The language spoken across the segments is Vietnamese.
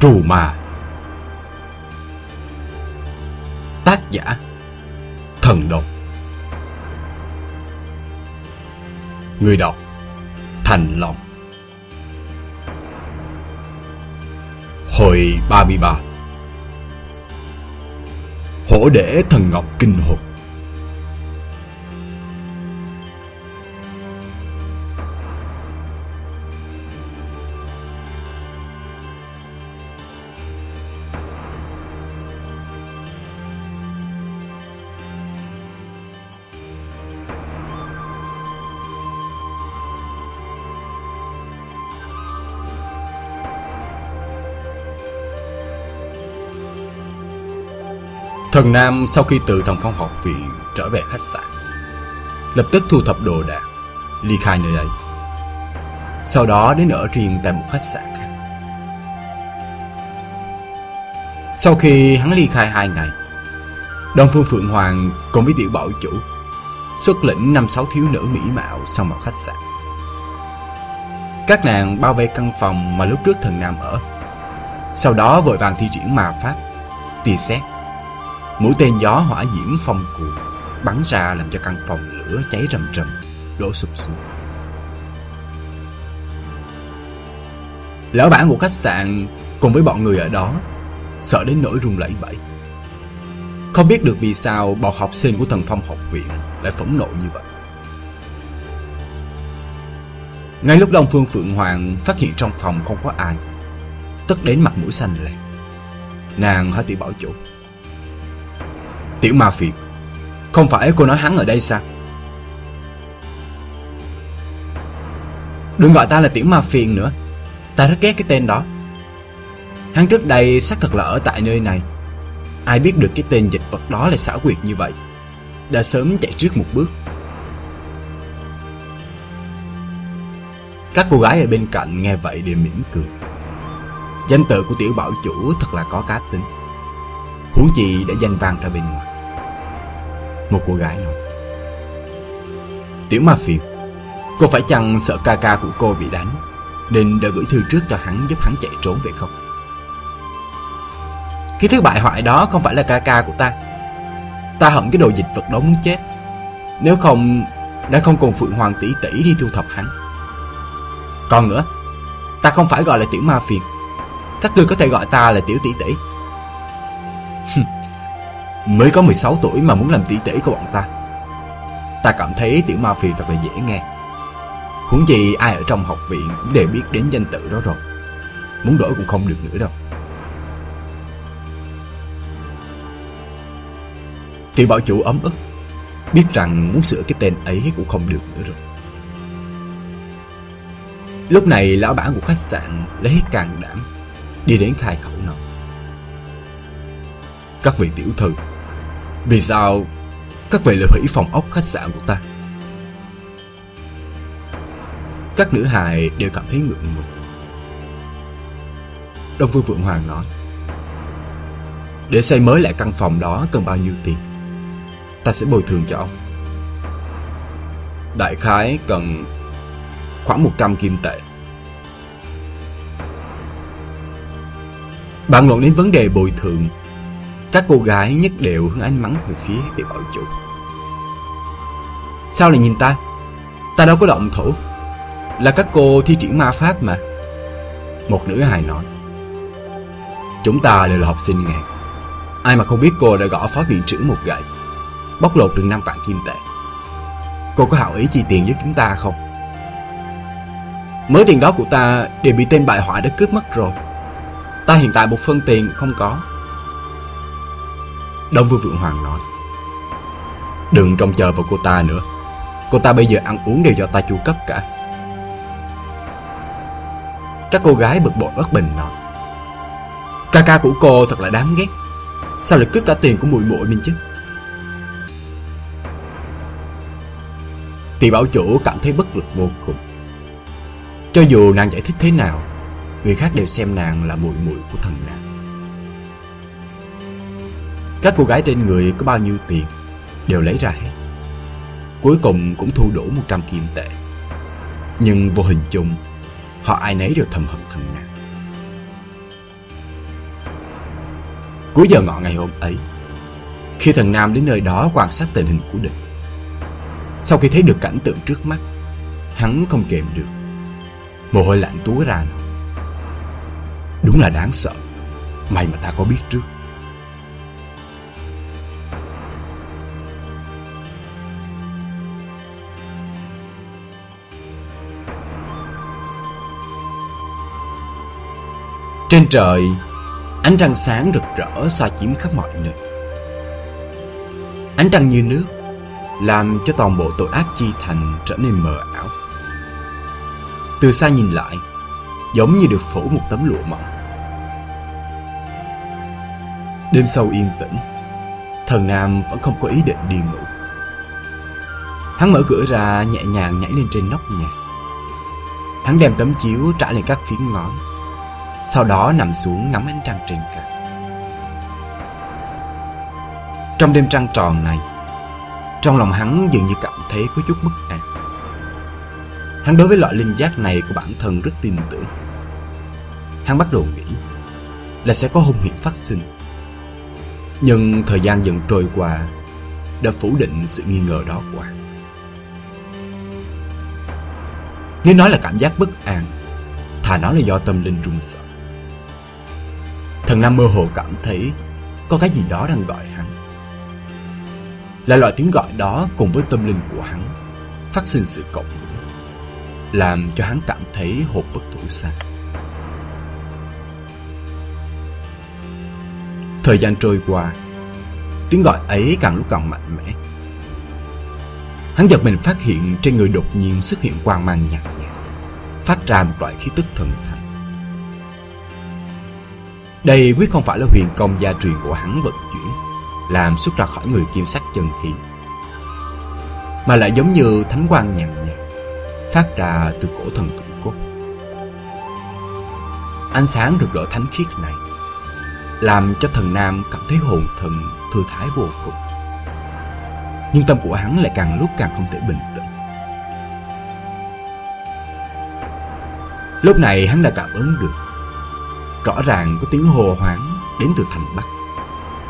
Trù Ma. Tác giả, Thần Độc Người đọc, Thành Long. Hồi 33 Hổ đễ thần ngọc kinh hồn. Thần Nam sau khi từ thần phong học viện trở về khách sạn, Lập tức thu thập đồ đạc, Ly khai nơi đây. Sau đó đến ở riêng tại một khách sạn khác. Sau khi hắn ly khai hai ngày, Đông Phương Phượng Hoàng cùng với tiểu bảo chủ Xuất lĩnh năm sáu thiếu nữ mỹ mạo xong vào khách sạn. Các nàng bao vây căn phòng mà lúc trước thần Nam ở, Sau đó vội vàng thi triển ma pháp Tì xét Mũi tên gió hỏa diễm phong cuồng bắn ra làm cho căn phòng lửa cháy rầm rầm, đổ sụp xuống. Lão bản của khách sạn cùng với bọn người ở đó sợ đến nỗi run lẩy bẩy. Không biết được vì sao bọn học sinh của thần phong học viện lại phẫn nộ như vậy. Ngay lúc Đông Phương Phượng Hoàng phát hiện trong phòng không có ai, tức đến mặt mũi xanh lè. Nàng hỏi tiểu bảo chủ. Tiểu ma phiệt Không phải cô nói hắn ở đây sao? Đừng gọi ta là tiểu ma phiền nữa. Ta rất ghét cái tên đó. Hắn trước đây xác thật là ở tại nơi này. Ai biết được cái tên dịch vật đó là xảo quyệt như vậy. Đã sớm chạy trước một bước. Các cô gái ở bên cạnh nghe vậy đều mỉm cười. Danh tự của tiểu bảo chủ thật là có cá tính. Huống chi đã danh vang ra bên ngoài. Một cô gái nói. Tiểu ma phiền Cô phải chăng sợ ca ca của cô bị đánh, Nên đã gửi thư trước cho hắn giúp hắn chạy trốn vậy không? Cái thứ bại hoại đó không phải là ca ca của ta. Ta hận cái đồ dịch vật đó muốn chết. Nếu không, Đã không cùng Phượng Hoàng tỷ tỷ đi thu thập hắn. Còn nữa, Ta không phải gọi là tiểu ma phiền Các ngươi có thể gọi ta là tiểu tỷ tỷ. Mới có 16 tuổi mà muốn làm tỷ tỷ của bọn ta. Ta cảm thấy tiểu ma phiền thật là dễ nghe. Huống gì ai ở trong học viện cũng đều biết đến danh tự đó rồi. Muốn đổi cũng không được nữa đâu. Tiểu bảo chủ ấm ức, Biết rằng muốn sửa cái tên ấy cũng không được nữa rồi. Lúc này lão bản của khách sạn lấy hết can đảm, Đi đến khai khẩu nói, Các vị tiểu thư vì sao các vị lại hủy phòng ốc khách sạn của ta? Các nữ hài đều cảm thấy ngượng ngùng. Đông Phương Phượng Hoàng nói, Để xây mới lại căn phòng đó cần bao nhiêu tiền? Ta sẽ bồi thường cho ông. Đại khái cần khoảng 100 kim tệ. Bạn luận đến vấn đề bồi thường các cô gái nhất đều hướng ánh mắng về phía tiểu bảo chủ. Sao lại nhìn ta? Ta đâu có động thủ. Là các cô thi triển ma pháp mà. Một nữ hài nói. Chúng ta đều là học sinh nghèo. Ai mà không biết cô đã gõ phó viện trưởng một gậy, Bóc lột được năm vạn kim tệ. Cô có hảo ý chi tiền với chúng ta không? Mới tiền đó của ta đều bị tên bại hoại đã cướp mất rồi. Ta hiện tại một phân tiền không có. Đông Vương Vượng Hoàng nói, Đừng trông chờ vào cô ta nữa. Cô ta bây giờ ăn uống đều do ta chu cấp cả. Các cô gái bực bội bất bình nói, Ca ca của cô thật là đáng ghét. Sao lại cướp cả tiền của mùi muội mình chứ? Tỷ bảo chủ cảm thấy bất lực vô cùng. Cho dù nàng giải thích thế nào, Người khác đều xem nàng là mùi muội của thần nàng. Các cô gái trên người có bao nhiêu tiền Đều lấy ra hết Cuối cùng cũng thu đủ 100 kim tệ Nhưng vô hình chung, Họ ai nấy đều thầm hận thần nặng. Cuối giờ ngọ ngày hôm ấy, Khi thần Nam đến nơi đó quan sát tình hình của địch, Sau khi thấy được cảnh tượng trước mắt, Hắn không kềm được Mồ hôi lạnh túa ra nào. Đúng là đáng sợ, May mà ta có biết trước Trên trời, Ánh trăng sáng rực rỡ soi chiếm khắp mọi nơi. Ánh trăng như nước Làm cho toàn bộ tội ác chi thành trở nên mờ ảo. Từ xa nhìn lại, Giống như được phủ một tấm lụa mỏng. Đêm sâu yên tĩnh, Thần Nam vẫn không có ý định đi ngủ. Hắn mở cửa ra, nhẹ nhàng nhảy lên trên nóc nhà. Hắn đem tấm chiếu trả lên các phiến ngói sau đó nằm xuống ngắm ánh trăng trên cao. Trong đêm trăng tròn này, Trong lòng hắn dường như cảm thấy có chút bất an. Hắn đối với loại linh giác này của bản thân rất tin tưởng. Hắn bắt đầu nghĩ Là sẽ có hung hiểm phát sinh. Nhưng thời gian dần trôi qua, Đã phủ định sự nghi ngờ đó của hắn. Nếu nói là cảm giác bất an, Thà nói là do tâm linh run sợ. Thần Nam mơ hồ cảm thấy có cái gì đó đang gọi hắn. Là loại tiếng gọi đó cùng với tâm linh của hắn phát sinh sự cộng hưởng, làm cho hắn cảm thấy hộp bất thủ xa. Thời gian trôi qua, tiếng gọi ấy càng lúc càng mạnh mẽ. Hắn giật mình phát hiện trên người đột nhiên xuất hiện quang mang nhạt nhạt, phát ra một loại khí tức thần thánh. Đây quyết không phải là huyền công gia truyền của hắn vận chuyển, Làm xuất ra khỏi người kim sắc chân khí, Mà lại giống như thánh quang nhàn nhạt, Phát ra từ cổ thần tụ cốt Ánh sáng rực rỡ thánh khiết này Làm cho thần nam cảm thấy hồn thần thư thái vô cùng, Nhưng tâm của hắn lại càng lúc càng không thể bình tĩnh. Lúc này hắn đã cảm ứng được Rõ ràng có tiếng hồ hoáng đến từ thành Bắc,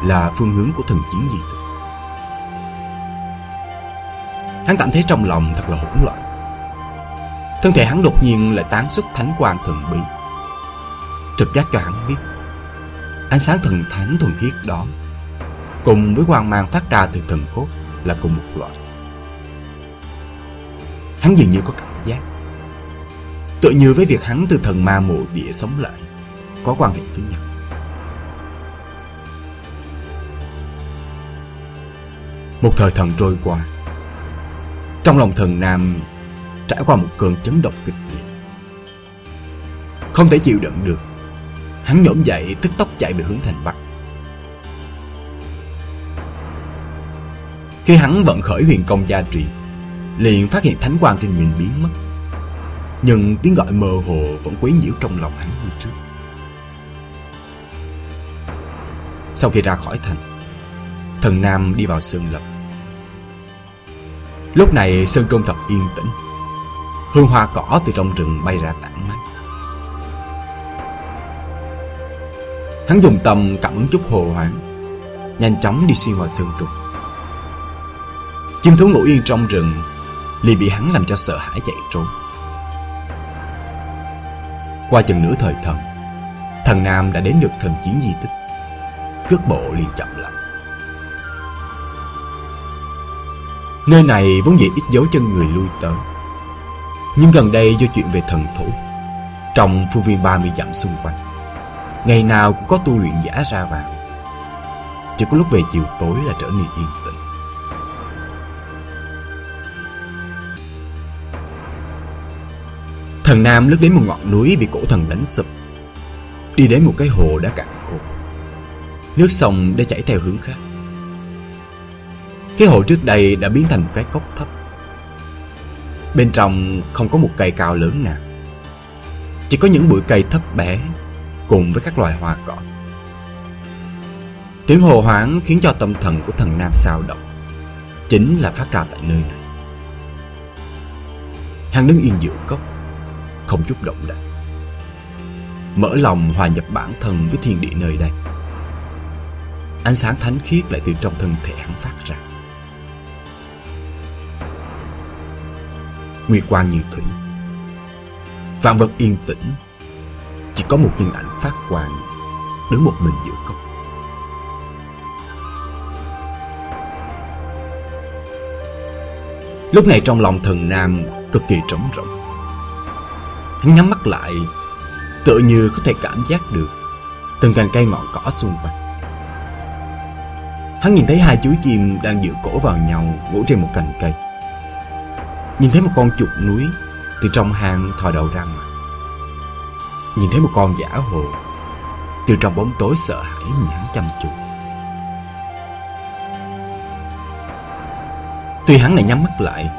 Là phương hướng của thần chiến gì? Hắn cảm thấy trong lòng thật là hỗn loạn. Thân thể hắn đột nhiên lại tán xuất thánh quang thần bí. Trực giác cho hắn biết, Ánh sáng thần thánh thuần khiết đó, Cùng với quang mang phát ra từ thần cốt Là cùng một loại. Hắn dường như có cảm giác Tự như với việc hắn từ thần ma mộ địa sống lại có quan hệ với nhau. Một thời thần trôi qua, Trong lòng thần Nam Trải qua một cơn chấn động kịch liệt. Không thể chịu đựng được, Hắn nhổm dậy tức tốc chạy về hướng thành Bắc. Khi hắn vận khởi huyền công gia trì, Liền phát hiện thánh quang trên mình biến mất, Nhưng tiếng gọi mơ hồ vẫn quấy nhiễu trong lòng hắn như trước. Sau khi ra khỏi thành, Thần Nam đi vào Sơn Lập. Lúc này Sơn Trung thật yên tĩnh. Hương hoa cỏ từ trong rừng bay ra tản mát. Hắn dùng tâm cảm ứng chút hồ hoảng, Nhanh chóng đi xuyên vào Sơn Trung Chim thú ngủ yên trong rừng liền bị hắn làm cho sợ hãi chạy trốn. Qua chừng nửa thời thần Thần Nam đã đến được thần chiến di tích cước bộ liền chậm lại. Nơi này vốn dĩ ít dấu chân người lui tới. Nhưng gần đây do chuyện về thần thủ, trong phương viên 30 dặm xung quanh, ngày nào cũng có tu luyện giả ra vào. Chỉ có lúc về chiều tối là trở nên yên tĩnh. Thần Nam lướt đến một ngọn núi bị cổ thần đánh sụp Đi đến một cái hồ đã cạn Nước sông đã chảy theo hướng khác. Cái hồ trước đây đã biến thành một cái cốc thấp. Bên trong không có một cây cao lớn nào. Chỉ có những bụi cây thấp bé Cùng với các loài hoa cỏ. Tiếng hồ hoáng khiến cho tâm thần của thần nam sao động. Chính là phát ra tại nơi này. Hắn đứng yên giữa cốc, Không chút động đậy. Mở lòng hòa nhập bản thân với thiên địa nơi đây. Ánh sáng thánh khiết lại từ trong thân thể hắn phát ra. Nguyệt quang như thủy. Vạn vật yên tĩnh. Chỉ có một nhân ảnh phát quang, Đứng một mình giữa cốc Lúc này trong lòng thần nam cực kỳ trống rỗng. Hắn nhắm mắt lại, Tựa như có thể cảm giác được Từng cành cây ngọn cỏ xung quanh. Hắn nhìn thấy hai chú chim đang dựa cổ vào nhau, Ngủ trên một cành cây. Nhìn thấy một con chuột núi Từ trong hang thò đầu ra ngoài. Nhìn thấy một con giả hồ Từ trong bóng tối sợ hãi nhìn hắn chăm chú. Tuy hắn lại nhắm mắt lại,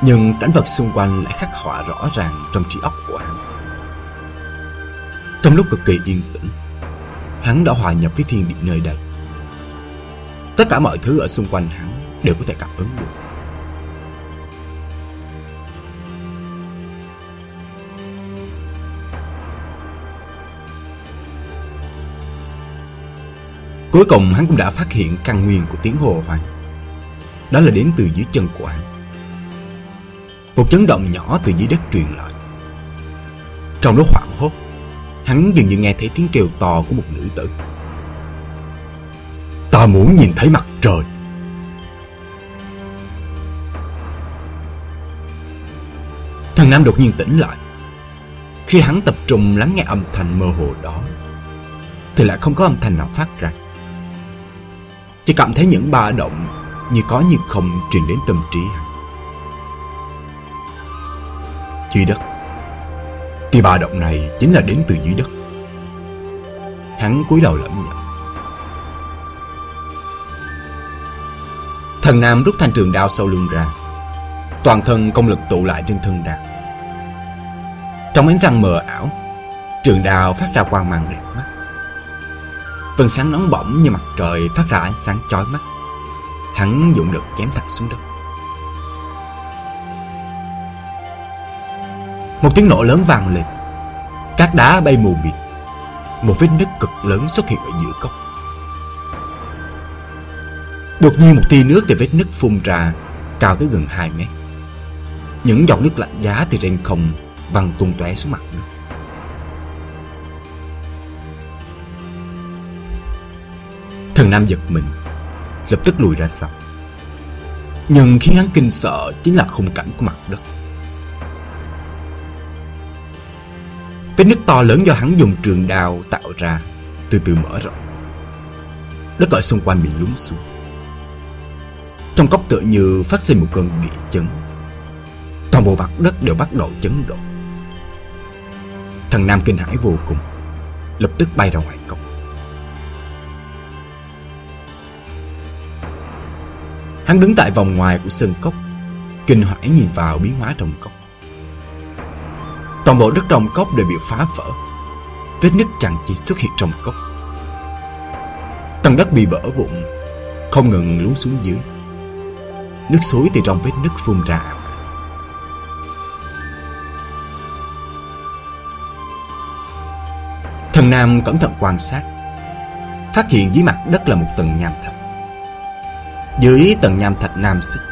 Nhưng cảnh vật xung quanh lại khắc họa rõ ràng trong trí óc của hắn. Trong lúc cực kỳ yên tĩnh, Hắn đã hòa nhập với thiên địa nơi đây. Tất cả mọi thứ ở xung quanh hắn đều có thể cảm ứng được. Cuối cùng hắn cũng đã phát hiện căn nguyên của tiếng hồ hoang. Đó là đến từ dưới chân của hắn. Một chấn động nhỏ từ dưới đất truyền lại. Trong lúc hoảng hốt, Hắn dường như nghe thấy tiếng kêu to của một nữ tử. Ta muốn nhìn thấy mặt trời. Thằng Nam đột nhiên tỉnh lại. Khi hắn tập trung lắng nghe âm thanh mơ hồ đó, Thì lại không có âm thanh nào phát ra. Chỉ cảm thấy những ba động Như có như không truyền đến tâm trí hắn. Dưới đất Thì ba động này chính là đến từ dưới đất. Hắn cúi đầu lẩm nhẩm. Thần Nam rút thanh trường đao sau lưng ra. Toàn thân công lực tụ lại trên thân đao. Trong ánh trăng mờ ảo, Trường đao phát ra quang mang đẹp mắt. Vân sáng nóng bỏng như mặt trời phát ra ánh sáng chói mắt. Hắn dụng lực chém thẳng xuống đất. Một tiếng nổ lớn vang lên. Các đá bay mù mịt. Một vết nứt cực lớn xuất hiện ở giữa cốc Đột nhiên một tia nước từ vết nứt phun ra, Cao tới gần 2 mét. Những giọt nước lạnh giá từ trên không Văng tung tóe xuống mặt nước. Thần Nam giật mình, Lập tức lùi ra sau. Nhưng khiến hắn kinh sợ Chính là khung cảnh của mặt đất. Vết nứt to lớn do hắn dùng trường đào tạo ra Từ từ mở rộng. Đất ở xung quanh bị lún xuống trong cốc tựa như phát sinh một cơn địa chấn. Toàn bộ mặt đất đều bắt đầu chấn động. Thần Nam kinh hãi vô cùng, Lập tức bay ra ngoài cốc Hắn đứng tại vòng ngoài của sân cốc, Kinh hãi nhìn vào biến hóa trong cốc. Toàn bộ đất trong cốc đều bị phá vỡ, Vết nứt chẳng chỉ xuất hiện trong cốc. Tầng đất bị vỡ vụn, Không ngừng lún xuống dưới. Nước suối từ trong vết nứt phun ra. Ảo Thần Nam cẩn thận quan sát, Phát hiện dưới mặt đất là một tầng nham thạch. Dưới tầng nham thạch nam xích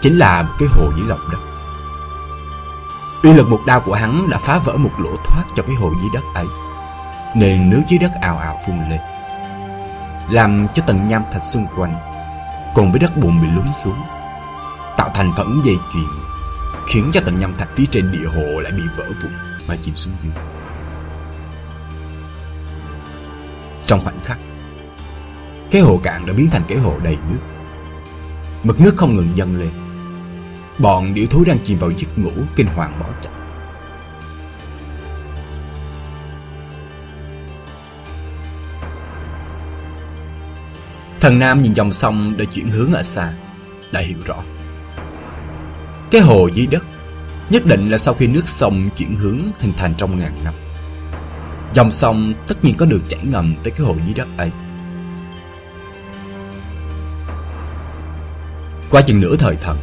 Chính là một cái hồ dưới lòng đất. Uy lực một đao của hắn đã phá vỡ một lỗ thoát cho cái hồ dưới đất ấy. Nên nước dưới đất ào ào phun lên, Làm cho tầng nham thạch xung quanh Cùng với đất bùn bị lún xuống thành phẩm dây chuyền, khiến cho tầng nhâm thạch phía trên địa hồ lại bị vỡ vụn mà chìm xuống dưới. Trong khoảnh khắc, cái hồ cạn đã biến thành cái hồ đầy nước. Mực nước không ngừng dâng lên. Bọn điểu thú đang chìm vào giấc ngủ, kinh hoàng bỏ chạy. Thần nam nhìn dòng sông đã chuyển hướng ở xa, đã hiểu rõ cái hồ dưới đất, Nhất định là sau khi nước sông chuyển hướng hình thành trong ngàn năm. Dòng sông tất nhiên có đường chảy ngầm tới cái hồ dưới đất ấy. Qua chừng nửa thời thần,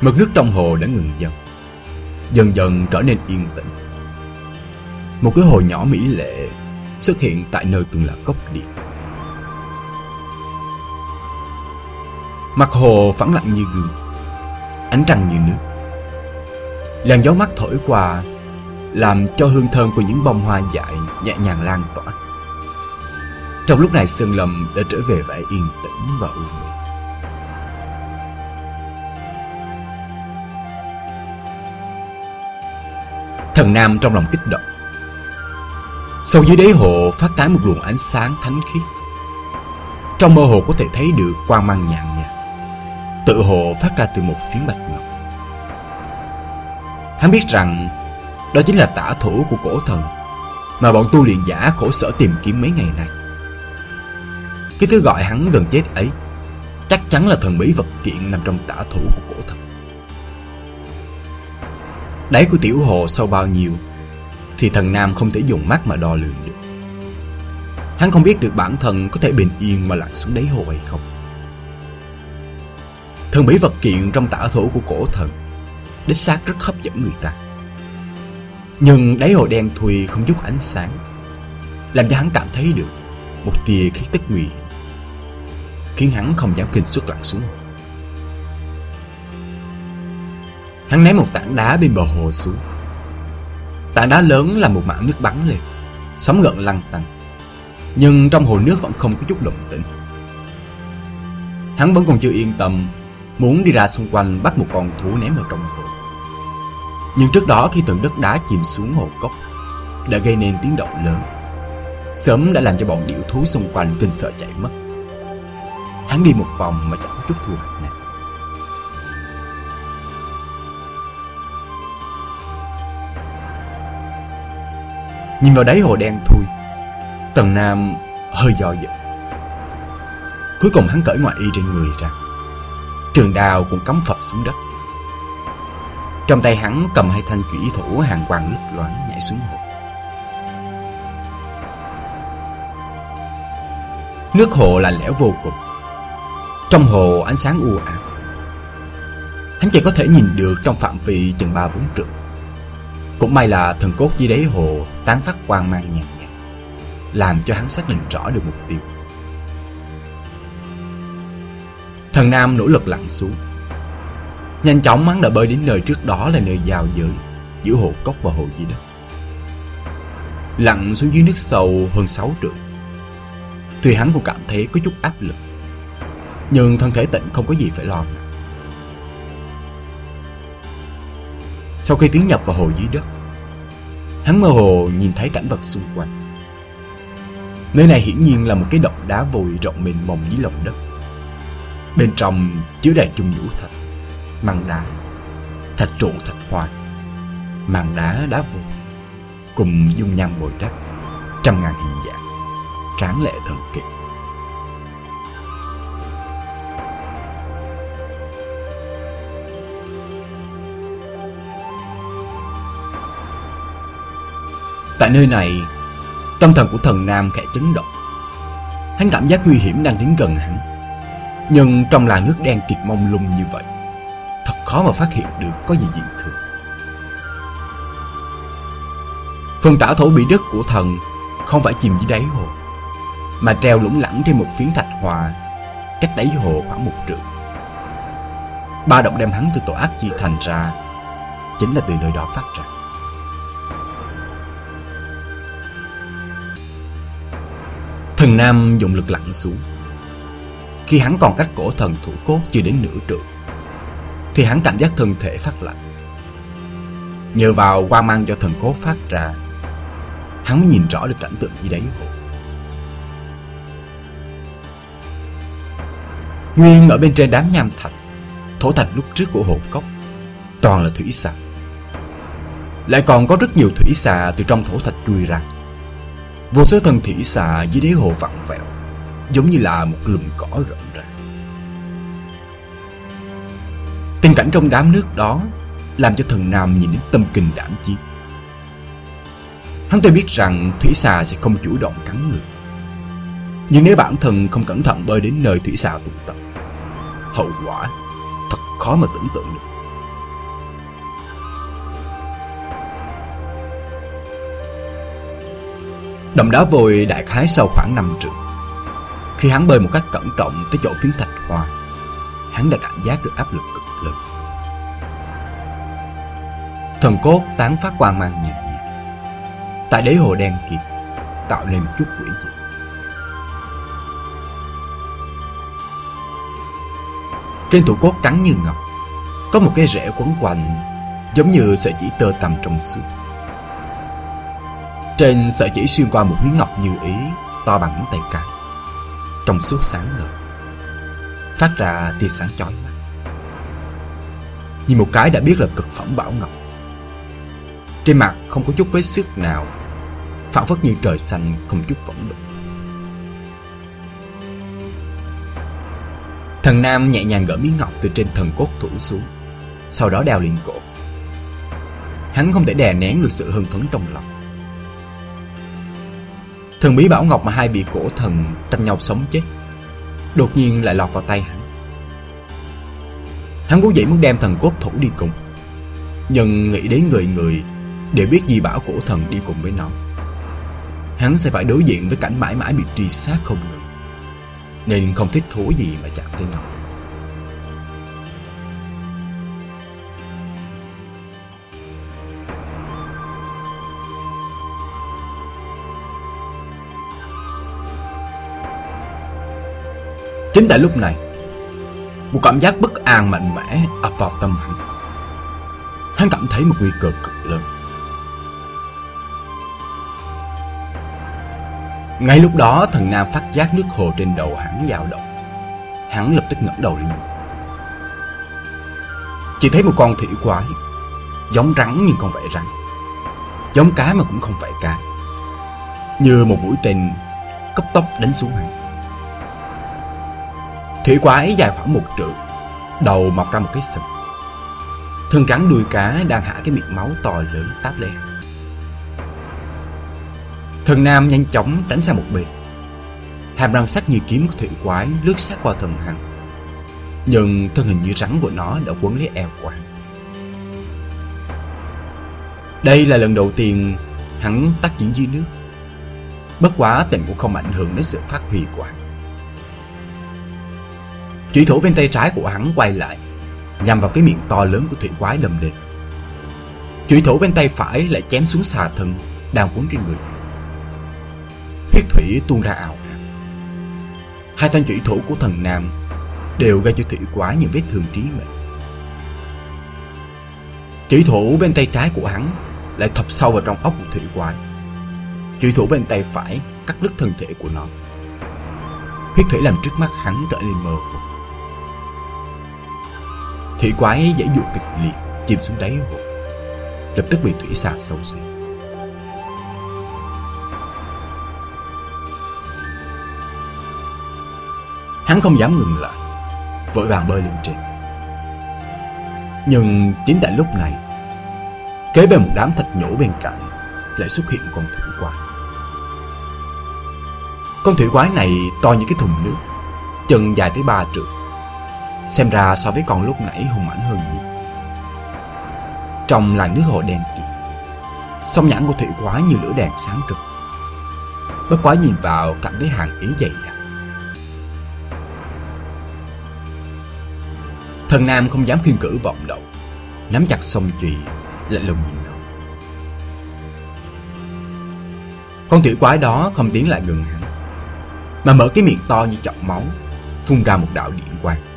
Mực nước trong hồ đã ngừng dần Dần dần trở nên yên tĩnh. Một cái hồ nhỏ mỹ lệ xuất hiện tại nơi từng là cốc điện. Mặt hồ phẳng lặng như gương Ánh trăng như nước. Làn gió mát thổi qua, Làm cho hương thơm của những bông hoa dại Nhẹ nhàng lan tỏa. Trong lúc này Sơn Lâm đã trở về vẻ yên tĩnh và u mê. Thần Nam trong lòng kích động. Sâu dưới đáy hồ phát tán một luồng ánh sáng thánh khiết. Trong mơ hồ có thể thấy được quang mang nhàn Tự hồ phát ra từ một phiến bạch ngọc. Hắn biết rằng, Đó chính là tả thủ của cổ thần, Mà bọn tu luyện giả khổ sở tìm kiếm mấy ngày nay. Cái thứ gọi hắn gần chết ấy, Chắc chắn là thần bí vật kiện nằm trong tả thủ của cổ thần. Đáy của tiểu hồ sâu bao nhiêu, Thì thần nam không thể dùng mắt mà đo lường được. Hắn không biết được bản thân có thể bình yên mà lặn xuống đáy hồ hay không. Thần bí vật kiện trong tả thủ của cổ thần. Đích xác rất hấp dẫn người ta. Nhưng đáy hồ đen thui không chút ánh sáng, Làm cho hắn cảm thấy được Một tia khí tức nguy Khiến hắn không dám kinh xuất lặn xuống. Hắn ném một tảng đá bên bờ hồ xuống. Tảng đá lớn là một mảng nước bắn lên, Sóng gợn lăn tăn, Nhưng trong hồ nước vẫn không có chút động tĩnh. Hắn vẫn còn chưa yên tâm Muốn đi ra xung quanh bắt một con thú ném vào trong hồ. Nhưng trước đó khi tượng đất đá chìm xuống hồ cốc, Đã gây nên tiếng động lớn. Sớm đã làm cho bọn điệu thú xung quanh kinh sợ chạy mất. Hắn đi một vòng mà chẳng có chút thu hoạch nào. Nhìn vào đáy hồ đen thui, Tần Nam hơi do dự. Cuối cùng hắn cởi ngoại y trên người ra. Trường đào cũng cắm phập xuống đất. Trong tay hắn cầm hai thanh chủy thủ hàng quang lấp loáng nhảy xuống hồ. Nước hồ là lẽo vô cùng. Trong hồ ánh sáng u ám. Hắn chỉ có thể nhìn được trong phạm vi chừng ba bốn trượng. Cũng may là thần cốt dưới đáy hồ tán phát quang mang nhàn nhạt, làm cho hắn xác định rõ được mục tiêu. Thần Nam nỗ lực lặn xuống. Nhanh chóng hắn đã bơi đến nơi trước đó là nơi giao giới giữa hồ cốc và hồ dưới đất. Lặn xuống dưới nước sâu hơn 6 trượng. Tuy hắn cũng cảm thấy có chút áp lực, nhưng thân thể tịnh không có gì phải lo. Sau khi tiến nhập vào hồ dưới đất Hắn mơ hồ nhìn thấy cảnh vật xung quanh Nơi này hiển nhiên là một cái động đá vôi rộng mênh mông dưới lòng đất Bên trong chứa đầy chung nhũ thạch Măng đá Thạch trụ thạch hoa Màng đá đá vụn, Cùng dung nham bồi đắp Trăm ngàn hình dạng Tráng lệ thần kỳ Tại nơi này, tâm thần của thần Nam khẽ chấn động. Hắn cảm giác nguy hiểm đang đến gần hắn. Nhưng trong làn nước đen kịt mông lung như vậy, thật khó mà phát hiện được có gì dị thường. Phần tả thổ bị đất của thần không phải chìm dưới đáy hồ, mà treo lủng lẳng trên một phiến thạch hòa cách đáy hồ khoảng một trượng. Ba động đem hắn từ tổ ác chi thành ra chính là từ nơi đó phát ra. Thần Nam dùng lực lặn xuống khi hắn còn cách cổ thần thủ cốt chưa đến nửa trượng, Thì hắn cảm giác thân thể phát lạnh. Nhờ vào qua mang do thần cốt phát ra, Hắn mới nhìn rõ được cảnh tượng dưới đáy hồ Nguyên ở bên trên đám nham thạch, Thổ thạch lúc trước của hồ cốc, Toàn là thủy xà. Lại còn có rất nhiều thủy xà từ trong thổ thạch chui ra. Vô số thân thủy xà dưới đáy hồ vặn vẹo. Giống như là một lùm cỏ rộng ra Tình cảnh trong đám nước đó Làm cho thần Nam nhìn đến tâm kinh đảm chiến Hắn tôi biết rằng thủy xà sẽ không chủ động cắn người, Nhưng nếu bản thân không cẩn thận bơi đến nơi thủy xà tụ tập, Hậu quả thật khó mà tưởng tượng được. Đồng đá vôi đại khái sau khoảng 5 trượng. Khi hắn bơi một cách cẩn trọng tới chỗ phiến thạch hoa hắn đã cảm giác được áp lực cực lớn. Thần cốt tán phát quang mang nhẹ nhẹ. Tại đế hồ đen kịt, tạo nên một chút quỷ dị. Trên thủ cốt trắng như ngọc, có một cái rễ quấn quanh, giống như sợi chỉ tơ tằm trong suốt. Trên sợi chỉ xuyên qua một miếng ngọc như ý, to bằng ngón tay cái, trong suốt sáng ngời, phát ra tia sáng chói mắt. Nhìn một cái đã biết là cực phẩm bảo ngọc. Trên mặt không có chút vết xước nào, phảng phất như trời xanh không chút phỏng độ. Thần Nam nhẹ nhàng gỡ miếng ngọc từ trên thần cốt thủ xuống Sau đó đeo lên cổ Hắn không thể đè nén được sự hưng phấn trong lòng Thần bí bảo ngọc mà hai vị cổ thần tranh nhau sống chết, Đột nhiên lại lọt vào tay hắn. Hắn vốn dĩ muốn đem thần cốt thủ đi cùng, Nhưng nghĩ đến người người để biết gì bảo cổ thần đi cùng với nó. Hắn sẽ phải đối diện với cảnh mãi mãi bị truy sát không ngừng, nên không thích thú gì mà chạm tới nó. Chính tại lúc này, Một cảm giác bất an mạnh mẽ ập vào tâm hắn. Hắn cảm thấy một nguy cơ cực lớn. Ngay lúc đó, thần nam phát giác nước hồ trên đầu hắn dao động. Hắn lập tức ngẩng đầu lên. Chỉ thấy một con thủy quái, Giống rắn nhưng không phải rắn, Giống cá mà cũng không phải cá, Như một mũi tên cấp tốc đánh xuống hắn. Thủy quái dài khoảng một trượng Đầu mọc ra một cái sừng. Thân rắn đuôi cá đang hạ cái miệng máu to lớn táp lên Thần Nam nhanh chóng tránh sang một bên. Hàm răng sắc như kiếm của thủy quái lướt sát qua thần hằng, Nhưng thân hình như rắn của nó đã quấn lấy eo của hắn. Đây là lần đầu tiên hắn tác chiến dưới nước. Bất quá tình cũng không ảnh hưởng đến sự phát huy của hắn. Chủy thủ bên tay trái của hắn quay lại, Nhằm vào cái miệng to lớn của thủy quái đầm lên Chủy thủ bên tay phải lại chém xuống xà thân, Đang quấn trên người huyết thủy tuôn ra ảo Hai thanh chủy thủ của thần nam đều gây cho thủy quái những vết thương trí mệnh. Chủy thủ bên tay trái của hắn lại thọc sâu vào trong ốc của thủy quái. Chủy thủ bên tay phải cắt đứt thân thể của nó. Huyết thủy làm trước mắt hắn trở nên mơ hồ. Thủy quái dãy dụ kịch liệt chìm xuống đáy hồ, lập tức bị thủy xà sâu xé. Hắn không dám ngừng lại Vội vàng bơi lên trên. Nhưng chính tại lúc này Kế bên một đám thạch nhổ bên cạnh Lại xuất hiện con thủy quái. Con thủy quái này to như cái thùng nước Chân dài tới ba trượng Xem ra so với con lúc nãy hùng mãnh hơn nhiều. Trong làn nước hồ đen kịt, Sông nhãn của thủy quái như lửa đèn sáng rực Bất quá nhìn vào cảm thấy hàng ý dày đặc. Thần Nam không dám khinh cử vọng động, Nắm chặt song chùy Lạnh lùng nhìn nó Con thủy quái đó không tiến lại gần hắn, Mà mở cái miệng to như chọc máu, Phun ra một đạo điện quang.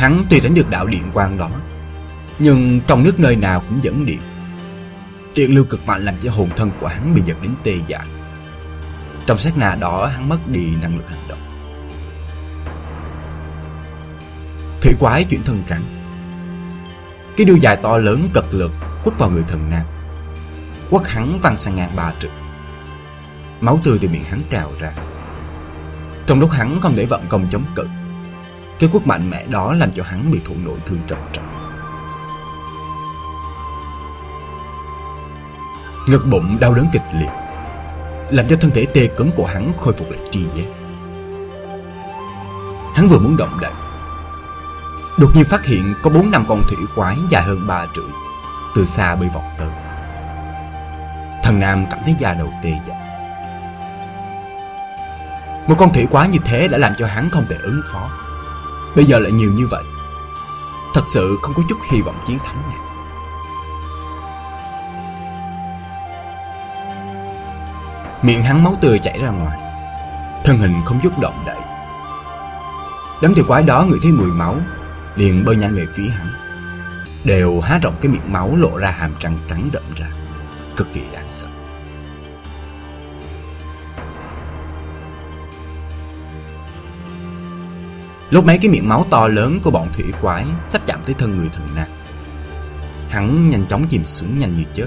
Hắn tuy tránh được đạo điện quang đó, Nhưng trong nước nơi nào cũng dẫn điện. Điện lưu cực mạnh làm cho hồn thân của hắn bị giật đến tê dại. Trong sát na đó, hắn mất đi năng lực hành động. Thủy quái chuyển thân rắn. Cái đuôi dài to lớn cật lực quất vào người thần nam. Quất hắn văng sang ngang ba trượng. Máu tươi từ miệng hắn trào ra. Trong lúc hắn không thể vận công chống cự cái quất mạnh mẽ đó làm cho hắn bị thụ nội thương trầm trọng. Ngực bụng đau đớn kịch liệt, Làm cho thân thể tê cứng của hắn khôi phục lại tri giác. Hắn vừa muốn động đậy, Đột nhiên phát hiện có bốn năm con thủy quái dài hơn ba trượng, Từ xa bơi vọt tới. Thần Nam cảm thấy da đầu tê dại. Một con thủy quái như thế đã làm cho hắn không thể ứng phó. Bây giờ lại nhiều như vậy. Thật sự không có chút hy vọng chiến thắng nào. Miệng hắn máu tươi chảy ra ngoài. Thân hình không chút động đậy. Đám tiểu quái đó ngửi thấy mùi máu, Liền bơi nhanh về phía hắn. Đều há rộng cái miệng máu lộ ra hàm răng trắng đậm ra Cực kỳ đáng sợ. Lúc mấy cái miệng máu to lớn của bọn thủy quái sắp chạm tới thân người thần nạc Hắn nhanh chóng chìm xuống nhanh như chớp.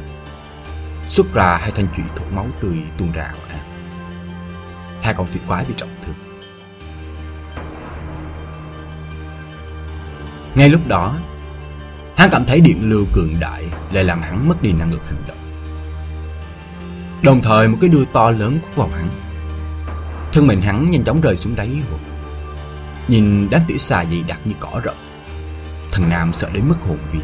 Xuất ra hai thanh chủy thuộc máu tươi tuôn ra ảo ạt Hai con thủy quái bị trọng thương. Ngay lúc đó, Hắn cảm thấy điện lưu cường đại Lại làm hắn mất đi năng lực hành động. Đồng thời, một cái đuôi to lớn quất vào hắn, Thân mình hắn nhanh chóng rơi xuống đáy hồ. Nhìn đám tiểu xà dày đặc như cỏ rậm Thần Nam sợ đến mất hồn vía.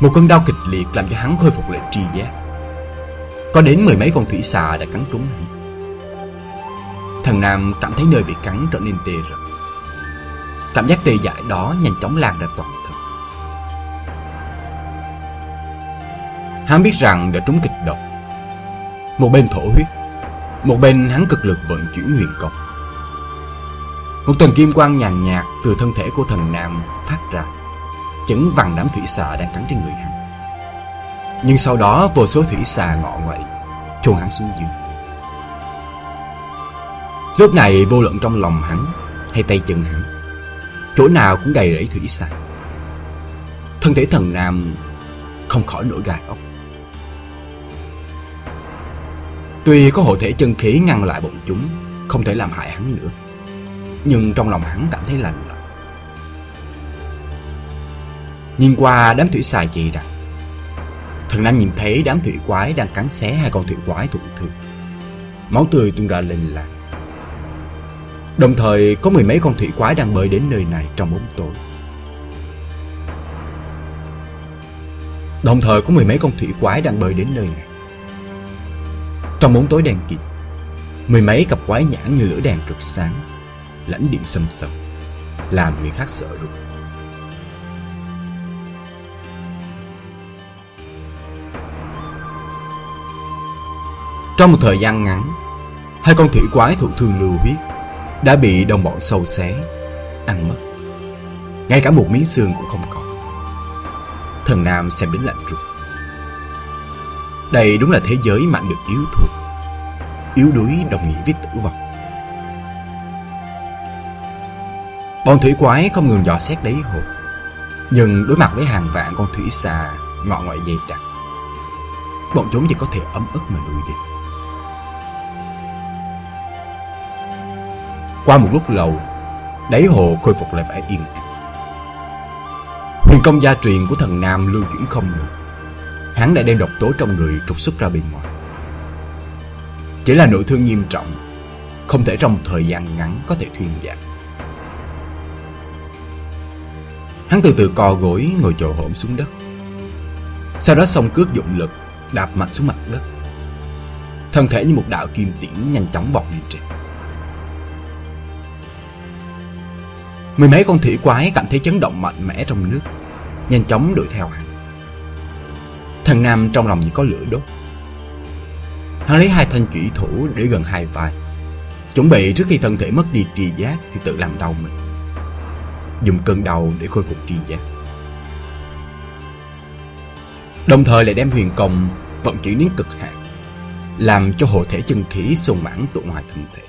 Một cơn đau kịch liệt làm cho hắn khôi phục lại tri giác. Có đến mười mấy con thủy xà đã cắn trúng hắn. Thần Nam cảm thấy nơi bị cắn trở nên tê rợn. Cảm giác tê dại đó nhanh chóng lan ra toàn Hắn biết rằng đã trúng kịch độc Một bên thổ huyết Một bên hắn cực lực vận chuyển huyền công Một tầng kim quang nhàn nhạt từ thân thể của thần Nam phát ra chấn vằn đám thủy xà đang cắn trên người hắn. Nhưng sau đó vô số thủy xà ngọ ngoậy, chôn hắn xuống dưới. Lúc này vô luận trong lòng hắn hay tay chân hắn, chỗ nào cũng đầy rẫy thủy xà. Thân thể thần nam không khỏi nổi gai ốc. Tuy có hộ thể chân khí ngăn lại bọn chúng, không thể làm hại hắn nữa, nhưng trong lòng hắn cảm thấy lạnh lạnh. Nhìn qua đám thủy xài chị đặc Thần Nam nhìn thấy đám thủy quái đang cắn xé hai con thủy quái thụ thương Máu tươi tuôn ra lên lạc. Đồng thời có mười mấy con thủy quái đang bơi đến nơi này trong bóng tối Đồng thời có mười mấy con thủy quái đang bơi đến nơi này trong bóng tối đen kịt Mười mấy cặp quái nhãn như lửa đèn rực sáng Lãnh điện sầm sầm, Làm người khác sợ rụt. Trong một thời gian ngắn, hai con thủy quái thụ thương lưu huyết đã bị đồng bọn sâu xé, ăn mất. Ngay cả một miếng xương cũng không còn. Thần Nam xem đến lạnh rụt. Đây đúng là thế giới mạnh được yếu thuộc, Yếu đuối đồng nghĩa với tử vong. Bọn thủy quái không ngừng dò xét đáy hồ. Nhưng đối mặt với hàng vạn con thủy xà ngọ ngoại dày đặc, bọn chúng chỉ có thể ấm ức mà nuôi đi. Qua một lúc lâu Đáy hồ khôi phục lại vẻ yên ắng Huyền công gia truyền của thần Nam lưu chuyển không ngừng Hắn đã đem độc tố trong người trục xuất ra bên ngoài. Chỉ là nội thương nghiêm trọng, Không thể trong một thời gian ngắn có thể thuyên giảm. Hắn từ từ co gối ngồi chồ hổm xuống đất. Sau đó xong cước dụng lực, Đạp mạnh xuống mặt đất. Thân thể như một đạo kim tiễn nhanh chóng vọt lên trên. Mười mấy con thủy quái cảm thấy chấn động mạnh mẽ trong nước, Nhanh chóng đuổi theo hắn. Thần Nam trong lòng chỉ có lửa đốt. Hắn lấy hai thanh chủy thủ để gần hai vai. Chuẩn bị trước khi thân thể mất đi tri giác Thì tự làm đau mình. Dùng cơn đau để khôi phục tri giác. Đồng thời lại đem huyền công vận chuyển đến cực hạn, Làm cho hộ thể chân khí sung mãn tụ ngoài thân thể.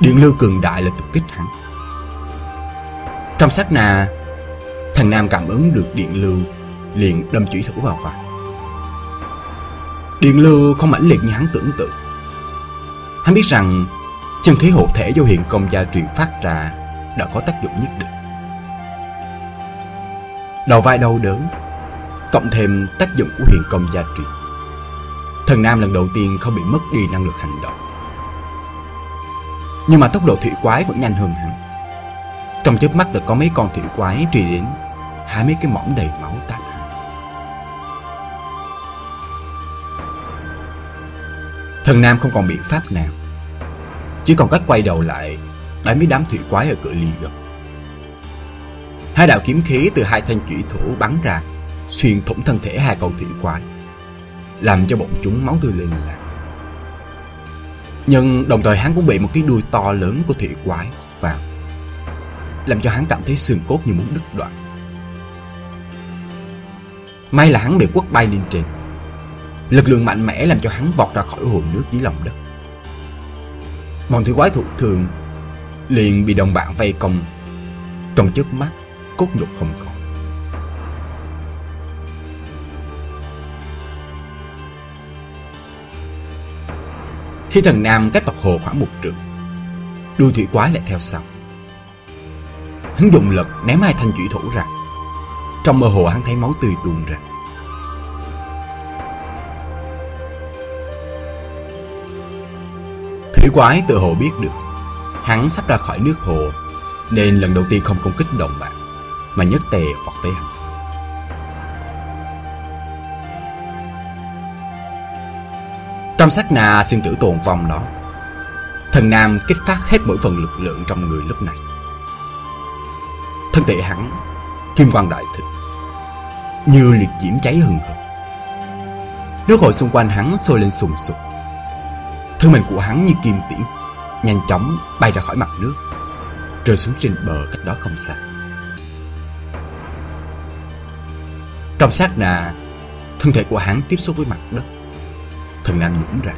Điện lưu cường đại là tập kích hắn. Trong sát na Thằng Nam cảm ứng được điện lưu, Liền đâm chủy thủ vào vai. Điện lưu không mãnh liệt như hắn tưởng tượng. Hắn biết rằng, Chân khí hộ thể do hiện công gia truyền phát ra Đã có tác dụng nhất định. Đầu vai đau đớn, Cộng thêm tác dụng của hiện công gia truyền. Thần Nam lần đầu tiên không bị mất đi năng lực hành động. Nhưng mà tốc độ thủy quái vẫn nhanh hơn hắn. Trong chớp mắt đã có mấy con thủy quái truy đến hai mấy cái mõm đầy máu tách thần nam không còn biện pháp nào. Chỉ còn cách quay đầu lại, đánh với đám thủy quái ở cửa ly gần. Hai đạo kiếm khí từ hai thanh chủy thủ bắn ra, xuyên thủng thân thể hai con thủy quái, làm cho bọn chúng máu tươi lên lạc nhưng đồng thời hắn cũng bị một cái đuôi to lớn của thủy quái vào, Làm cho hắn cảm thấy xương cốt như muốn đứt đoạn. May là hắn bị quất bay lên trên. Lực lượng mạnh mẽ làm cho hắn vọt ra khỏi hồ nước dưới lòng đất. Bọn thủy quái thuộc thường liền bị đồng bạn vây công. Trong chớp mắt, cốt nhục không còn. Khi thần nam cách mặt hồ khoảng một trượng. Đuôi thủy quái lại theo sau. Hắn dùng lực ném hai thanh chủy thủ ra. Trong mơ hồ hắn thấy máu tươi tuôn ra. Thủy quái tự hồ biết được, Hắn sắp ra khỏi nước hồ, Nên lần đầu tiên không công kích đồng bạn, Mà nhất tề vọt tới hắn. Trong sát nà xuyên tử tồn vong đó Thần Nam kích phát hết mỗi phần lực lượng trong người lúc này. Thân thể hắn, Kim quang đại thịnh. Như liệt diễm cháy hừng hực. Nước hồ xung quanh hắn sôi lên sùng sục. Thân mình của hắn như kim tiễn, Nhanh chóng bay ra khỏi mặt nước, Rơi xuống trên bờ cách đó không xa. Trong sát nà Thân thể của hắn tiếp xúc với mặt đất, Thần Nam nhũng ra.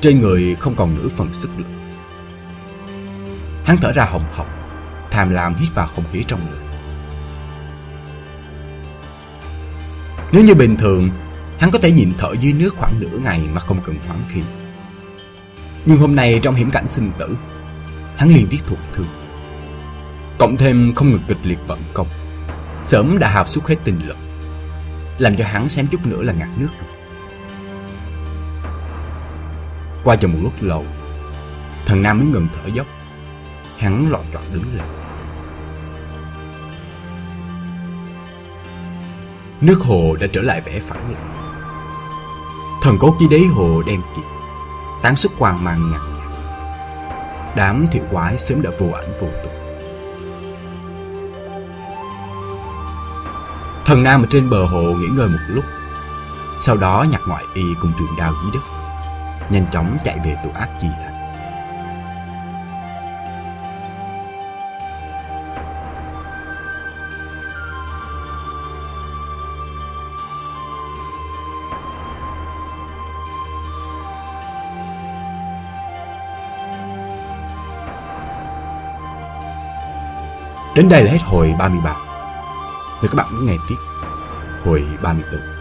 Trên người không còn nửa phần sức lực. Hắn thở ra hồng hộc, Tham lam hít vào không khí trong người Nếu như bình thường, Hắn có thể nhịn thở dưới nước khoảng nửa ngày mà không cần hoảng khí. Nhưng hôm nay trong hiểm cảnh sinh tử, Hắn liền tiếc thuộc thương. Cộng thêm không ngừng kịch liệt vận công, Sớm đã hạp suốt hết tinh lực, Làm cho hắn xém chút nữa là ngạt nước rồi. Qua chừng một lúc lâu, Thần Nam mới ngừng thở dốc. Hắn lọt chọn đứng lại. Nước hồ đã trở lại vẻ phẳng lặng. Thần cốt dưới đáy hồ đen kịt, Tán xuất quang mang nhạt nhạt. Đám thiệu quái sớm đã vô ảnh vô tung Thần Nam ở trên bờ hồ nghỉ ngơi một lúc, Sau đó nhặt ngoại y cùng trường đao dưới đất Nhanh chóng chạy về tụ ác chi thành. Đến đây là hết hồi 33 Mời các bạn nghe tiếp. Hồi 34